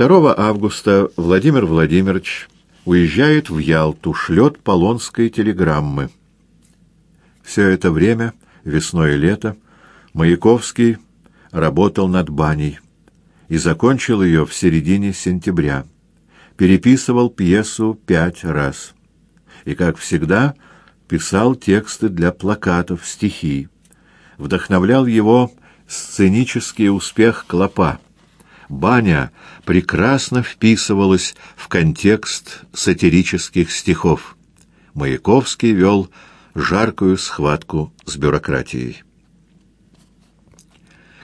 2 августа Владимир Владимирович уезжает в Ялту, шлет Полонской телеграммы. Все это время, весной и лето, Маяковский работал над баней и закончил ее в середине сентября. Переписывал пьесу пять раз. И, как всегда, писал тексты для плакатов, стихи. Вдохновлял его сценический успех «Клопа». Баня прекрасно вписывалась в контекст сатирических стихов. Маяковский вел жаркую схватку с бюрократией.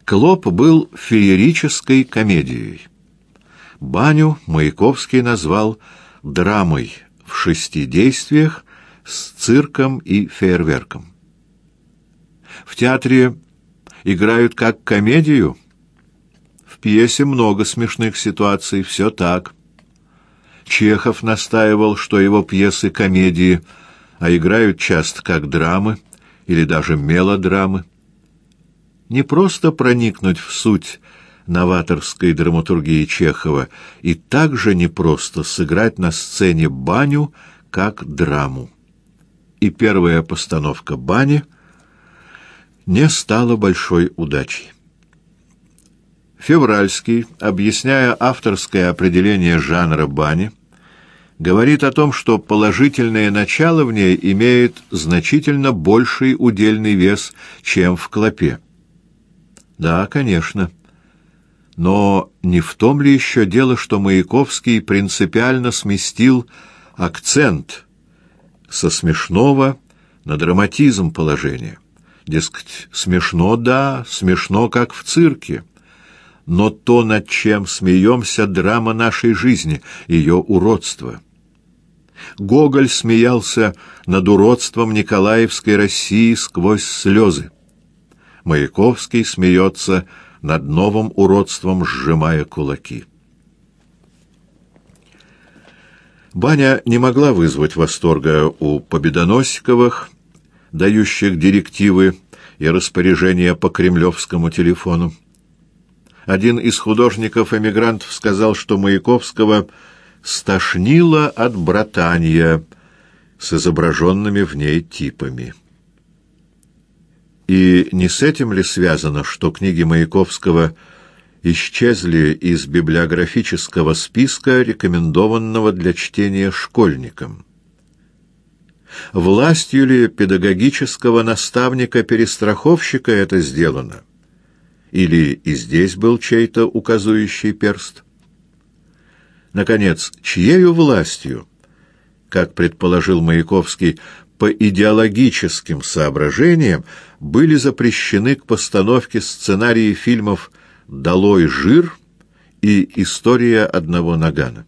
Клоп был феерической комедией. Баню Маяковский назвал драмой в шести действиях с цирком и фейерверком. В театре играют как комедию. В пьесе много смешных ситуаций, все так. Чехов настаивал, что его пьесы комедии, а играют часто как драмы или даже мелодрамы. Не просто проникнуть в суть новаторской драматургии Чехова, и также не просто сыграть на сцене баню как драму. И первая постановка бани — не стало большой удачей. Февральский, объясняя авторское определение жанра бани, говорит о том, что положительное начало в ней имеет значительно больший удельный вес, чем в клопе. Да, конечно. Но не в том ли еще дело, что Маяковский принципиально сместил акцент со смешного на драматизм положения? Дескать, смешно, да, смешно, как в цирке. Но то, над чем смеемся, драма нашей жизни, ее уродство. Гоголь смеялся над уродством Николаевской России сквозь слезы. Маяковский смеется над новым уродством, сжимая кулаки. Баня не могла вызвать восторга у Победоносиковых, дающих директивы и распоряжения по кремлевскому телефону. Один из художников-эмигрантов сказал, что Маяковского стошнило от братания с изображенными в ней типами. И не с этим ли связано, что книги Маяковского исчезли из библиографического списка, рекомендованного для чтения школьникам? Властью ли педагогического наставника-перестраховщика это сделано? Или и здесь был чей-то указующий перст? Наконец, чьею властью, как предположил Маяковский, по идеологическим соображениям были запрещены к постановке сценарии фильмов «Долой жир» и «История одного нагана»?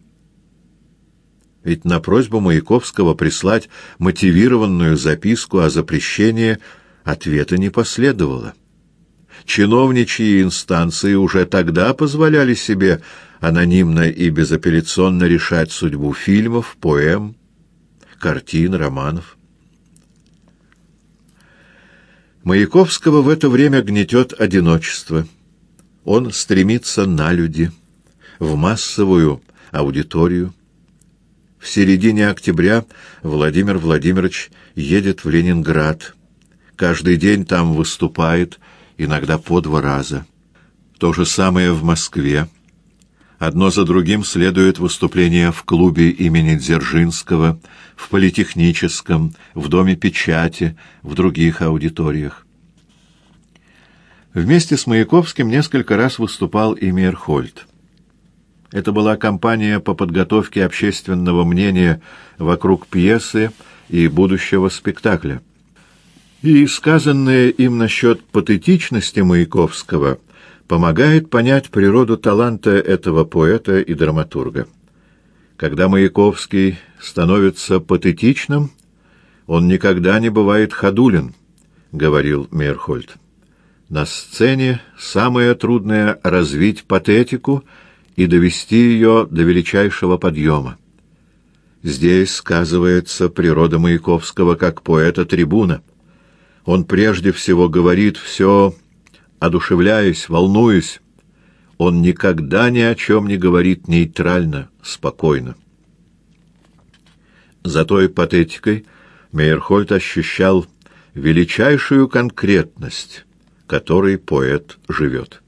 Ведь на просьбу Маяковского прислать мотивированную записку о запрещении ответа не последовало. Чиновничьи инстанции уже тогда позволяли себе анонимно и безапелляционно решать судьбу фильмов, поэм, картин, романов. Маяковского в это время гнетет одиночество. Он стремится на люди, в массовую аудиторию. В середине октября Владимир Владимирович едет в Ленинград. Каждый день там выступает, иногда по два раза. То же самое в Москве. Одно за другим следуют выступления в клубе имени Дзержинского, в Политехническом, в Доме печати, в других аудиториях. Вместе с Маяковским несколько раз выступал и Мейерхольд. Это была кампания по подготовке общественного мнения вокруг пьесы и будущего спектакля. И сказанное им насчет патетичности Маяковского помогает понять природу таланта этого поэта и драматурга. Когда Маяковский становится патетичным, он никогда не бывает ходулен, — говорил Мейерхольд. На сцене самое трудное — развить патетику — и довести ее до величайшего подъема. Здесь сказывается природа Маяковского как поэта-трибуна. Он прежде всего говорит все, одушевляясь, волнуясь. Он никогда ни о чем не говорит нейтрально, спокойно. За той патетикой Мейерхольд ощущал величайшую конкретность, которой поэт живет.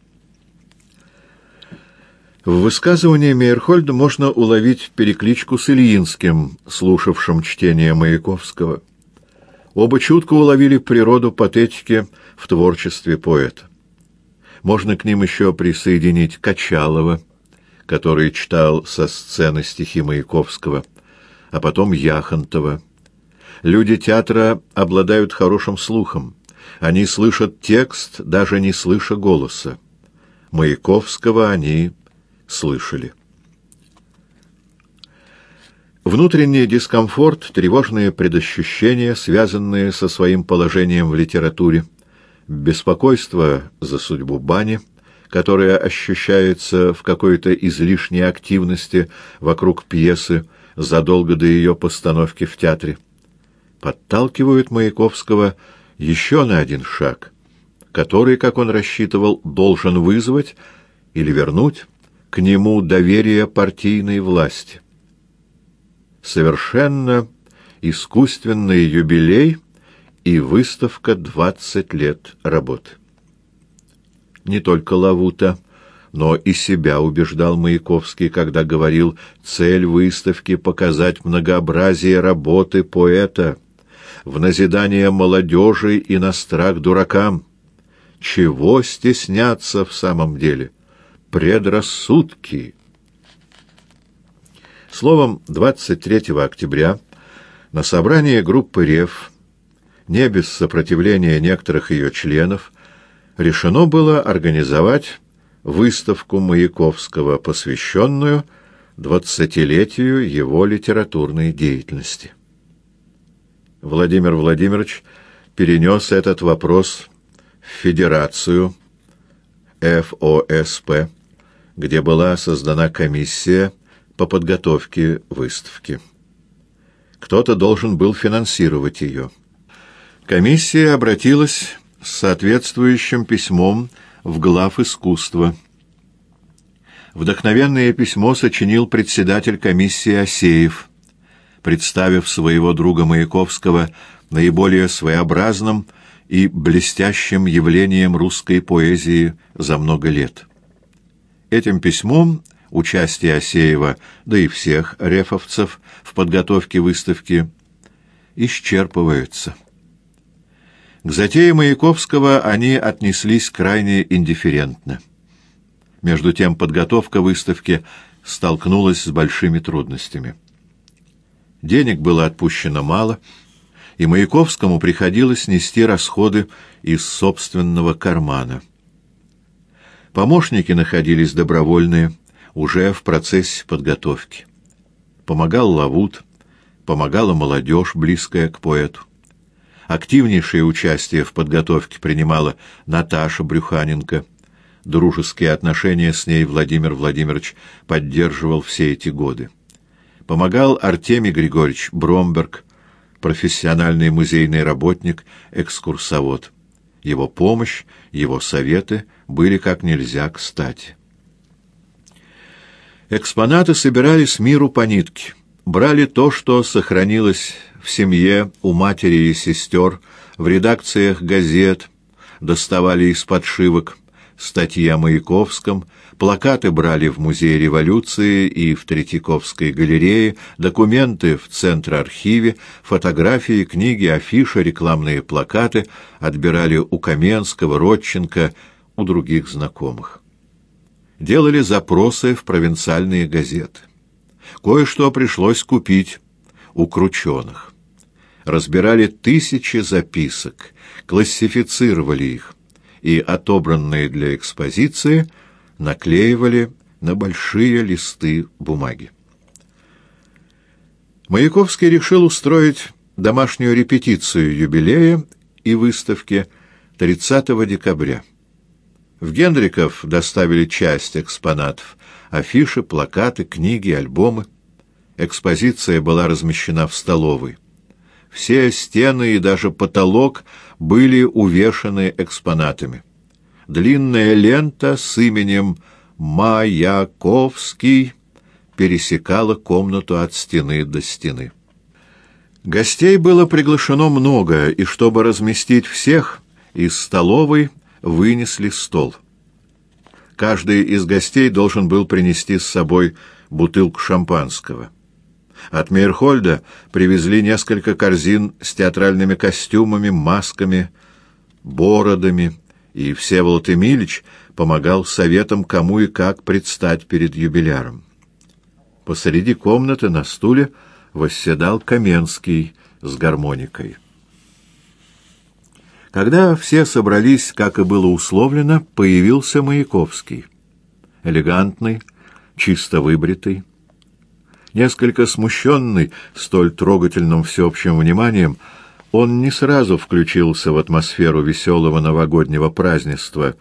В высказывании Мейерхольда можно уловить перекличку с Ильинским, слушавшим чтение Маяковского. Оба чутко уловили природу патетики в творчестве поэта. Можно к ним еще присоединить Качалова, который читал со сцены стихи Маяковского, а потом Яхонтова. Люди театра обладают хорошим слухом. Они слышат текст, даже не слыша голоса. Маяковского они слышали. Внутренний дискомфорт, тревожные предощущения, связанные со своим положением в литературе, беспокойство за судьбу бани, которое ощущается в какой-то излишней активности вокруг пьесы задолго до ее постановки в театре, подталкивают Маяковского еще на один шаг, который, как он рассчитывал, должен вызвать или вернуть к нему доверие партийной власти. Совершенно искусственный юбилей и выставка «20 лет работы». Не только Лавута, но и себя убеждал Маяковский, когда говорил «цель выставки — показать многообразие работы поэта» в назидание молодежи и на страх дуракам. Чего стесняться в самом деле? — предрассудки. Словом, 23 октября на собрании группы РЕФ, не без сопротивления некоторых ее членов, решено было организовать выставку Маяковского, посвященную двадцатилетию его литературной деятельности. Владимир Владимирович перенес этот вопрос в Федерацию ФОСП, где была создана комиссия по подготовке выставки. Кто-то должен был финансировать ее. Комиссия обратилась с соответствующим письмом в глав искусства. Вдохновенное письмо сочинил председатель комиссии Осеев, представив своего друга Маяковского наиболее своеобразным и блестящим явлением русской поэзии за много лет. Этим письмом участие Осеева, да и всех рефовцев в подготовке выставки, исчерпывается. К затее Маяковского они отнеслись крайне индифферентно. Между тем подготовка выставки столкнулась с большими трудностями. Денег было отпущено мало, и Маяковскому приходилось нести расходы из собственного кармана – Помощники находились добровольные, уже в процессе подготовки. Помогал Лавут, помогала молодежь, близкая к поэту. Активнейшее участие в подготовке принимала Наташа Брюханенко. Дружеские отношения с ней Владимир Владимирович поддерживал все эти годы. Помогал Артемий Григорьевич Бромберг, профессиональный музейный работник, экскурсовод. Его помощь, его советы были как нельзя кстати. Экспонаты собирались миру по нитке. Брали то, что сохранилось в семье, у матери и сестер, в редакциях газет, доставали из подшивок статьи о Маяковском, плакаты брали в Музее революции и в Третьяковской галерее, документы в Центр-архиве, фотографии, книги, афиши, рекламные плакаты отбирали у Каменского, Родченко, у других знакомых. Делали запросы в провинциальные газеты. Кое-что пришлось купить у крученых. Разбирали тысячи записок, классифицировали их и, отобранные для экспозиции, наклеивали на большие листы бумаги. Маяковский решил устроить домашнюю репетицию юбилея и выставки 30 декабря. В Генриков доставили часть экспонатов — афиши, плакаты, книги, альбомы. Экспозиция была размещена в столовой. Все стены и даже потолок были увешаны экспонатами. Длинная лента с именем Маяковский пересекала комнату от стены до стены. Гостей было приглашено много, и чтобы разместить всех, из столовой вынесли стол. Каждый из гостей должен был принести с собой бутылку шампанского. От Мейерхольда привезли несколько корзин с театральными костюмами, масками, бородами, и Всеволод Эмилич помогал советам, кому и как предстать перед юбиляром. Посреди комнаты на стуле восседал Каменский с гармоникой. Когда все собрались, как и было условлено, появился Маяковский. Элегантный, чисто выбритый, несколько смущенный столь трогательным всеобщим вниманием, он не сразу включился в атмосферу веселого новогоднего празднества,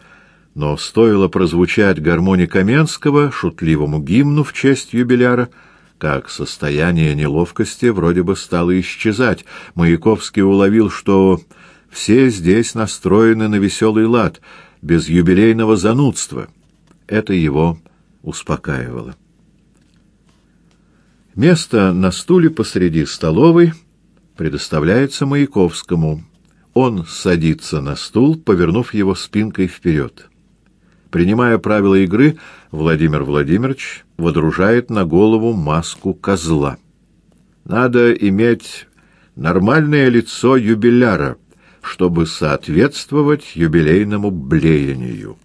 но стоило прозвучать гармонии Каменского, шутливому гимну в честь юбиляра, как состояние неловкости вроде бы стало исчезать. Маяковский уловил, что все здесь настроены на веселый лад, без юбилейного занудства. Это его успокаивало. Место на стуле посреди столовой предоставляется Маяковскому. Он садится на стул, повернув его спинкой вперед. Принимая правила игры, Владимир Владимирович водружает на голову маску козла. Надо иметь нормальное лицо юбиляра — чтобы соответствовать юбилейному блеянию.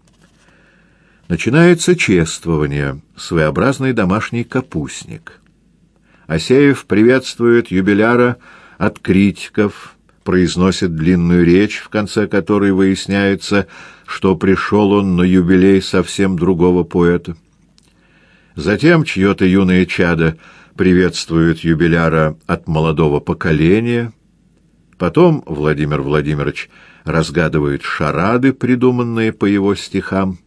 Начинается чествование, своеобразный домашний капустник. Асеев приветствует юбиляра от критиков, произносит длинную речь, в конце которой выясняется, что пришел он на юбилей совсем другого поэта. Затем чье-то юное чадо приветствует юбиляра от молодого поколения — Потом Владимир Владимирович разгадывает шарады, придуманные по его стихам,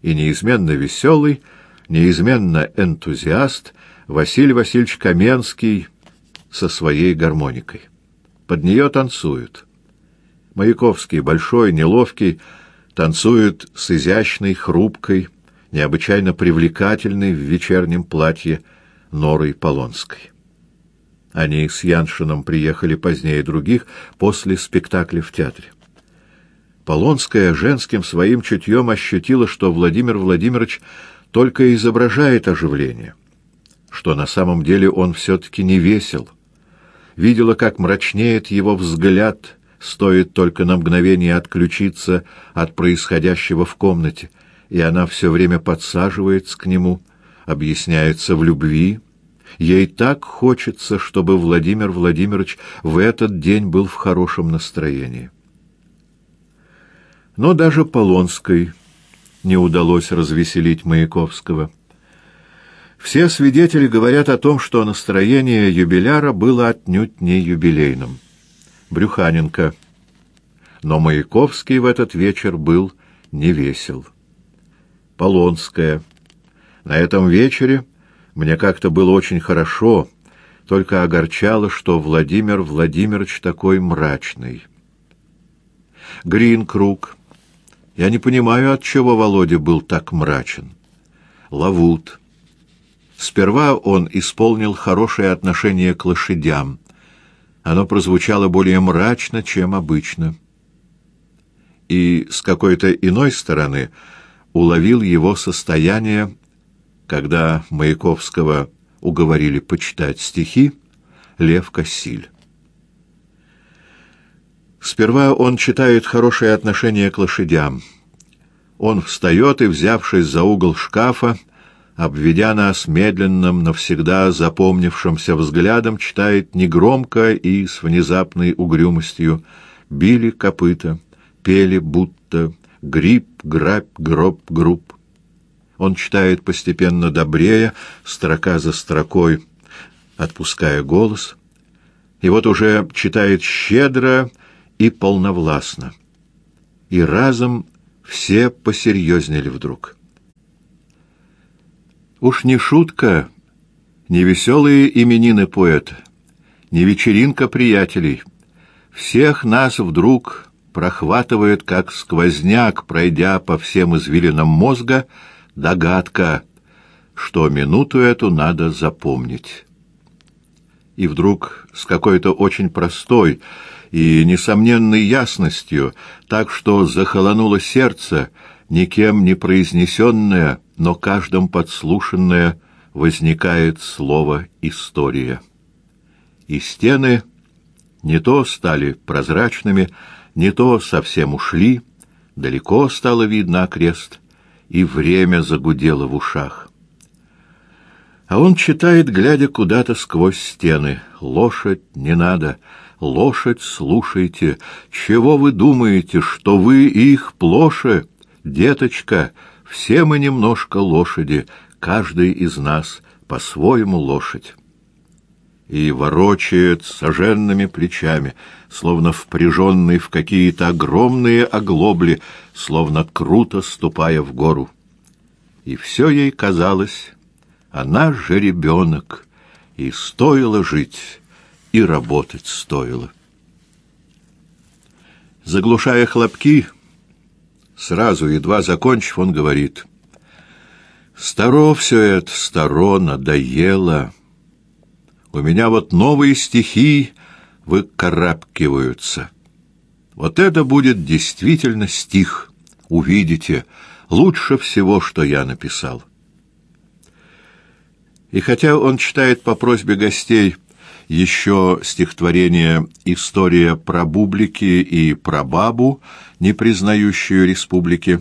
и неизменно веселый, неизменно энтузиаст Василий Васильевич Каменский со своей гармоникой. Под нее танцуют. Маяковский, большой, неловкий, танцует с изящной, хрупкой, необычайно привлекательной в вечернем платье Норой Полонской. Они с Яншином приехали позднее других, после спектакля в театре. Полонская женским своим чутьем ощутила, что Владимир Владимирович только изображает оживление, что на самом деле он все-таки не весел. Видела, как мрачнеет его взгляд, стоит только на мгновение отключиться от происходящего в комнате, и она все время подсаживается к нему, объясняется в любви, Ей так хочется, чтобы Владимир Владимирович в этот день был в хорошем настроении. Но даже Полонской не удалось развеселить Маяковского. Все свидетели говорят о том, что настроение юбиляра было отнюдь не юбилейным. Брюханенко. Но Маяковский в этот вечер был невесел. Полонская. На этом вечере мне как-то было очень хорошо, только огорчало, что Владимир Владимирович такой мрачный. Гринкруг. Я не понимаю, от чего Володя был так мрачен. Лавут. Сперва он исполнил хорошее отношение к лошадям. Оно прозвучало более мрачно, чем обычно. И с какой-то иной стороны уловил его состояние когда Маяковского уговорили почитать стихи, Лев Кассиль. Сперва он читает хорошее отношение к лошадям. Он встает и, взявшись за угол шкафа, обведя нас медленным, навсегда запомнившимся взглядом, читает негромко и с внезапной угрюмостью «Били копыта, пели будто, гриб, грабь, гроб, груб». Он читает постепенно добрее, строка за строкой, отпуская голос, и вот уже читает щедро и полновластно. И разом все посерьезнели вдруг. Уж не шутка, не веселые именины поэта, не вечеринка приятелей. Всех нас вдруг прохватывает, как сквозняк, пройдя по всем извилинам мозга, догадка, что минуту эту надо запомнить. И вдруг с какой-то очень простой и несомненной ясностью, так что захолонуло сердце, никем не произнесенное, но каждым подслушанное, возникает слово «история». И стены не то стали прозрачными, не то совсем ушли, далеко стало видно окрест, и время загудело в ушах. А он читает, глядя куда-то сквозь стены. «Лошадь не надо, лошадь слушайте. Чего вы думаете, что вы их плоше? Деточка, все мы немножко лошади, каждый из нас по-своему лошадь» и ворочает соженными плечами, словно впряженный в какие-то огромные оглобли, словно круто ступая в гору. И все ей казалось, она же ребенок, и стоило жить, и работать стоило. Заглушая хлопки, сразу, едва закончив, он говорит, «Старо все это, старо, надоело». У меня вот новые стихи выкарабкиваются. Вот это будет действительно стих. Увидите, лучше всего, что я написал. И хотя он читает по просьбе гостей еще стихотворение «История про бублики» и про бабу, не признающую республики,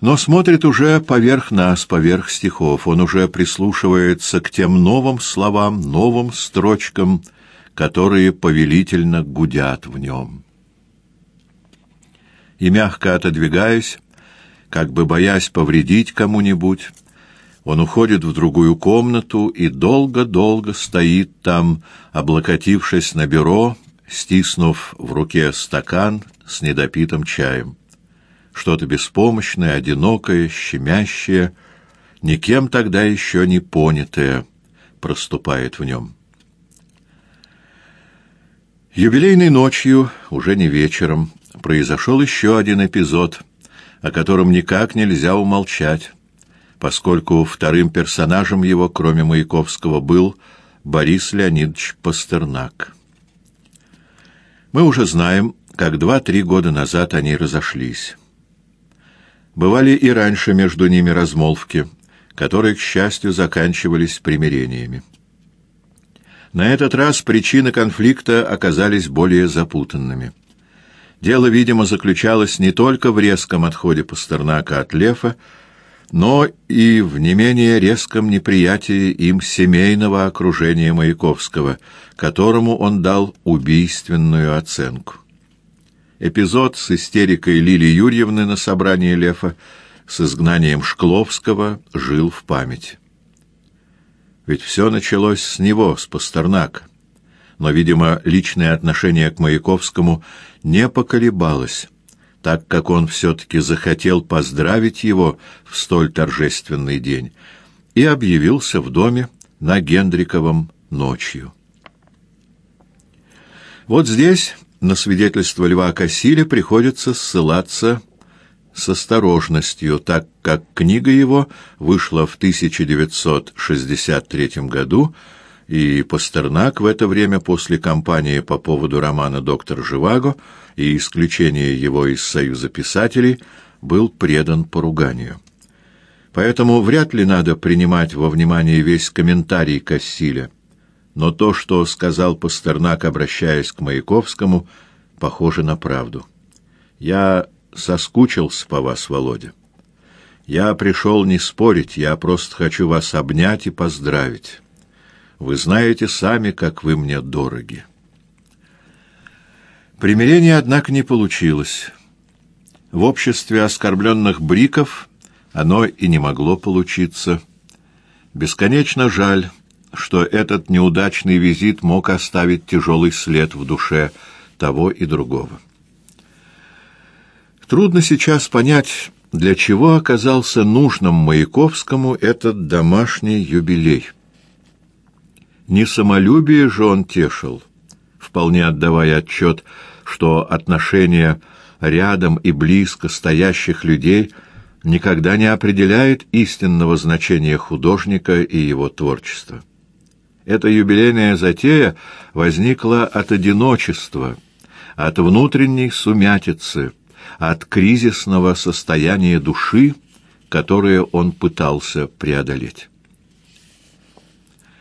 но смотрит уже поверх нас, поверх стихов. Он уже прислушивается к тем новым словам, новым строчкам, которые повелительно гудят в нем. И мягко отодвигаясь, как бы боясь повредить кому-нибудь, он уходит в другую комнату и долго-долго стоит там, облокотившись на бюро, стиснув в руке стакан с недопитым чаем что-то беспомощное, одинокое, щемящее, никем тогда еще не понятое, проступает в нем. Юбилейной ночью, уже не вечером, произошел еще один эпизод, о котором никак нельзя умолчать, поскольку вторым персонажем его, кроме Маяковского, был Борис Леонидович Пастернак. Мы уже знаем, как два-три года назад они разошлись. Бывали и раньше между ними размолвки, которые, к счастью, заканчивались примирениями. На этот раз причины конфликта оказались более запутанными. Дело, видимо, заключалось не только в резком отходе Пастернака от Лефа, но и в не менее резком неприятии им семейного окружения Маяковского, которому он дал убийственную оценку. Эпизод с истерикой Лили Юрьевны на собрании Лефа с изгнанием Шкловского жил в памяти. Ведь все началось с него, с Пастернака. Но, видимо, личное отношение к Маяковскому не поколебалось, так как он все-таки захотел поздравить его в столь торжественный день и объявился в доме на Гендриковом ночью. Вот здесь на свидетельство Льва Кассиля приходится ссылаться с осторожностью, так как книга его вышла в 1963 году, и Пастернак в это время после кампании по поводу романа «Доктор Живаго» и исключения его из Союза писателей был предан поруганию. Поэтому вряд ли надо принимать во внимание весь комментарий Кассиля – но то, что сказал Пастернак, обращаясь к Маяковскому, похоже на правду. «Я соскучился по вас, Володя. Я пришел не спорить, я просто хочу вас обнять и поздравить. Вы знаете сами, как вы мне дороги». Примирение, однако, не получилось. В обществе оскорбленных бриков оно и не могло получиться. Бесконечно жаль, что этот неудачный визит мог оставить тяжелый след в душе того и другого. Трудно сейчас понять, для чего оказался нужным Маяковскому этот домашний юбилей. Не самолюбие же он тешил, вполне отдавая отчет, что отношения рядом и близко стоящих людей никогда не определяет истинного значения художника и его творчества. Эта юбилейная затея возникла от одиночества, от внутренней сумятицы, от кризисного состояния души, которое он пытался преодолеть.